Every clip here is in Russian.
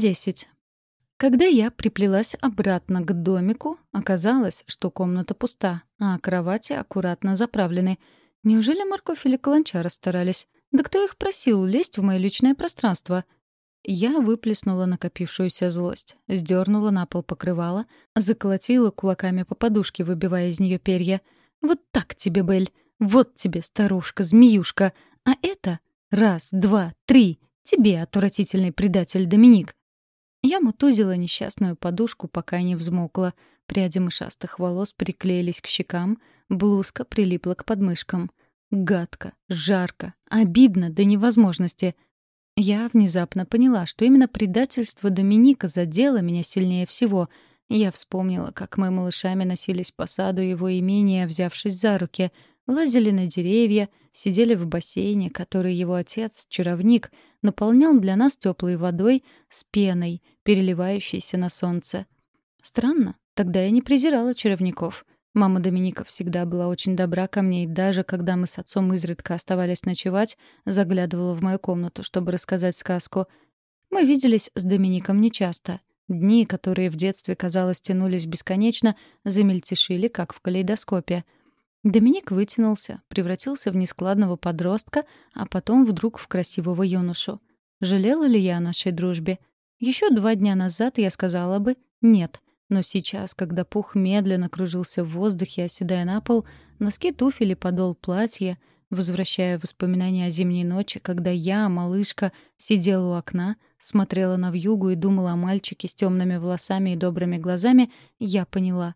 Десять. Когда я приплелась обратно к домику, оказалось, что комната пуста, а кровати аккуратно заправлены. Неужели морковь или каланча расстарались? Да кто их просил лезть в мое личное пространство? Я выплеснула накопившуюся злость, сдернула на пол покрывало, заколотила кулаками по подушке, выбивая из нее перья. «Вот так тебе, Бель! Вот тебе, старушка-змеюшка! А это — раз, два, три! Тебе, отвратительный предатель Доминик!» Я мутузила несчастную подушку, пока не взмокла. Пряди мышастых волос приклеились к щекам, блузка прилипла к подмышкам. Гадко, жарко, обидно до невозможности. Я внезапно поняла, что именно предательство Доминика задело меня сильнее всего. Я вспомнила, как мы малышами носились по саду его имения, взявшись за руки, лазили на деревья, сидели в бассейне, который его отец, чаровник, наполнял для нас теплой водой с пеной, переливающейся на солнце. Странно, тогда я не презирала чаровников. Мама Доминика всегда была очень добра ко мне, и даже когда мы с отцом изредка оставались ночевать, заглядывала в мою комнату, чтобы рассказать сказку. Мы виделись с Домиником нечасто. Дни, которые в детстве, казалось, тянулись бесконечно, замельтешили, как в калейдоскопе — Доминик вытянулся, превратился в нескладного подростка, а потом вдруг в красивого юношу. Жалела ли я о нашей дружбе? Еще два дня назад я сказала бы «нет», но сейчас, когда пух медленно кружился в воздухе, оседая на пол, носки туфели подол платья, возвращая воспоминания о зимней ночи, когда я, малышка, сидела у окна, смотрела на вьюгу и думала о мальчике с темными волосами и добрыми глазами, я поняла.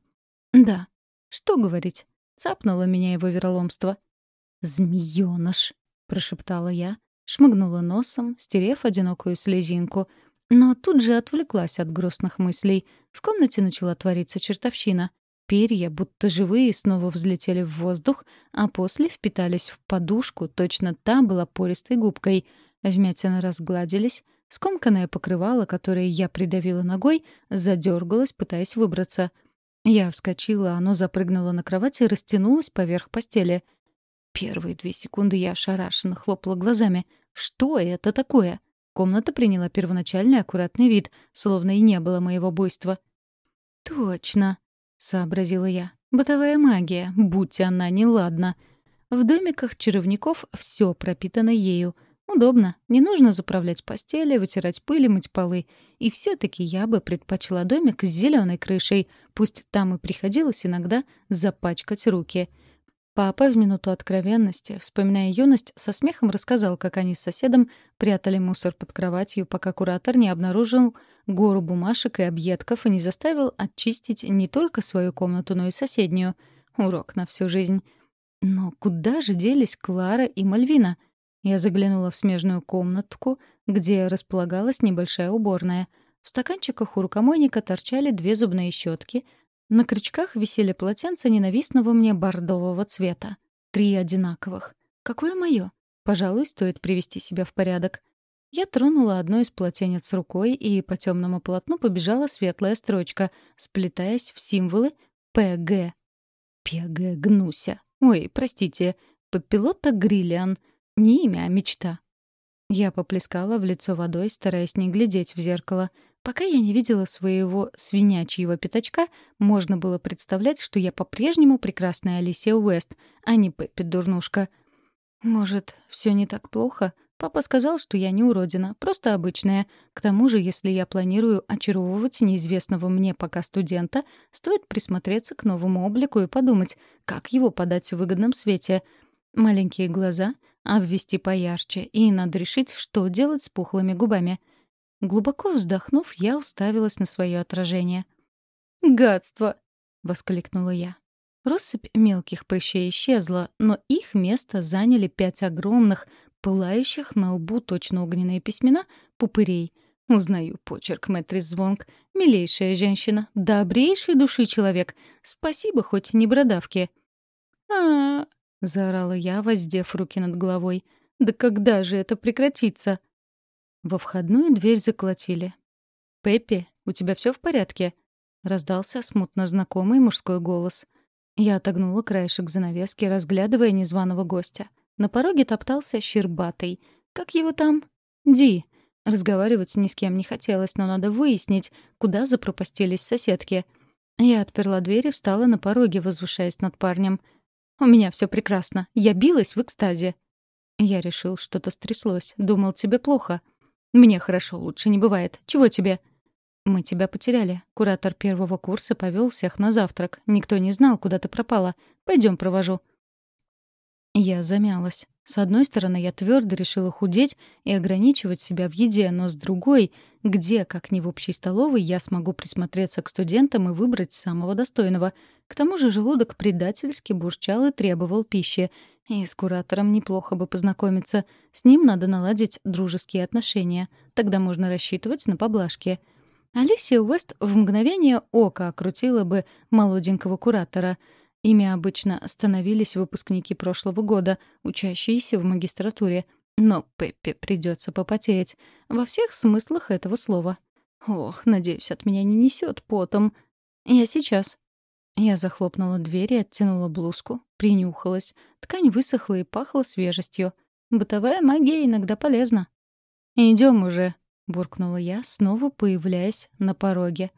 Да, что говорить. Цапнуло меня его вероломство. «Змеёныш!» — прошептала я, шмыгнула носом, стерев одинокую слезинку. Но тут же отвлеклась от грустных мыслей. В комнате начала твориться чертовщина. Перья, будто живые, снова взлетели в воздух, а после впитались в подушку, точно та была пористой губкой. Вмятины разгладились, скомканное покрывало, которое я придавила ногой, задергалось, пытаясь выбраться — я вскочила, оно запрыгнуло на кровать и растянулось поверх постели. Первые две секунды я ошарашенно хлопала глазами. Что это такое? Комната приняла первоначальный аккуратный вид, словно и не было моего буйства. «Точно», — сообразила я. «Бытовая магия, будь она неладна. В домиках чаровников все пропитано ею. Удобно. Не нужно заправлять постели, вытирать пыль и мыть полы. И все таки я бы предпочла домик с зеленой крышей. Пусть там и приходилось иногда запачкать руки. Папа в минуту откровенности, вспоминая юность, со смехом рассказал, как они с соседом прятали мусор под кроватью, пока куратор не обнаружил гору бумажек и объедков и не заставил очистить не только свою комнату, но и соседнюю. Урок на всю жизнь. Но куда же делись Клара и Мальвина — я заглянула в смежную комнатку, где располагалась небольшая уборная. В стаканчиках у рукомойника торчали две зубные щетки. На крючках висели полотенца ненавистного мне бордового цвета. Три одинаковых. Какое мое? Пожалуй, стоит привести себя в порядок. Я тронула одно из полотенец рукой, и по темному полотну побежала светлая строчка, сплетаясь в символы ПГ. ПГ Гнуся. Ой, простите, Папилота Гриллиан — не имя, а мечта. Я поплескала в лицо водой, стараясь не глядеть в зеркало. Пока я не видела своего свинячьего пятачка, можно было представлять, что я по-прежнему прекрасная Алисия Уэст, а не Пеппи-дурнушка. Может, все не так плохо? Папа сказал, что я не уродина, просто обычная. К тому же, если я планирую очаровывать неизвестного мне пока студента, стоит присмотреться к новому облику и подумать, как его подать в выгодном свете. Маленькие глаза, обвести поярче, и надо решить, что делать с пухлыми губами. Глубоко вздохнув, я уставилась на свое отражение. «Гадство!» — воскликнула я. Россыпь мелких прыщей исчезла, но их место заняли пять огромных, пылающих на лбу точно огненные письмена, пупырей. Узнаю почерк Мэтрис Звонг. Милейшая женщина, добрейшей души человек. Спасибо, хоть не бродавки. а, -а, — заорала я, воздев руки над головой. «Да когда же это прекратится?» Во входную дверь заколотили. «Пеппи, у тебя все в порядке?» — раздался смутно знакомый мужской голос. Я отогнула краешек занавески, разглядывая незваного гостя. На пороге топтался щербатый. «Как его там?» «Ди». Разговаривать ни с кем не хотелось, но надо выяснить, куда запропастились соседки. Я отперла дверь и встала на пороге, возвышаясь над парнем. «У меня все прекрасно. Я билась в экстазе». Я решил, что-то стряслось. Думал, тебе плохо. Мне хорошо, лучше не бывает. Чего тебе? Мы тебя потеряли. Куратор первого курса повел всех на завтрак. Никто не знал, куда ты пропала. Пойдем, провожу. Я замялась. С одной стороны, я твердо решила худеть и ограничивать себя в еде, но с другой, где, как не в общей столовой, я смогу присмотреться к студентам и выбрать самого достойного. К тому же желудок предательски бурчал и требовал пищи. И с куратором неплохо бы познакомиться. С ним надо наладить дружеские отношения. Тогда можно рассчитывать на поблажки. Алисия Уэст в мгновение ока окрутила бы молоденького куратора — Ими обычно становились выпускники прошлого года, учащиеся в магистратуре. Но Пеппи придется попотеть. Во всех смыслах этого слова. Ох, надеюсь, от меня не несет потом. Я сейчас. Я захлопнула дверь и оттянула блузку, принюхалась. Ткань высохла и пахла свежестью. Бытовая магия иногда полезна. Идем уже, буркнула я, снова появляясь на пороге.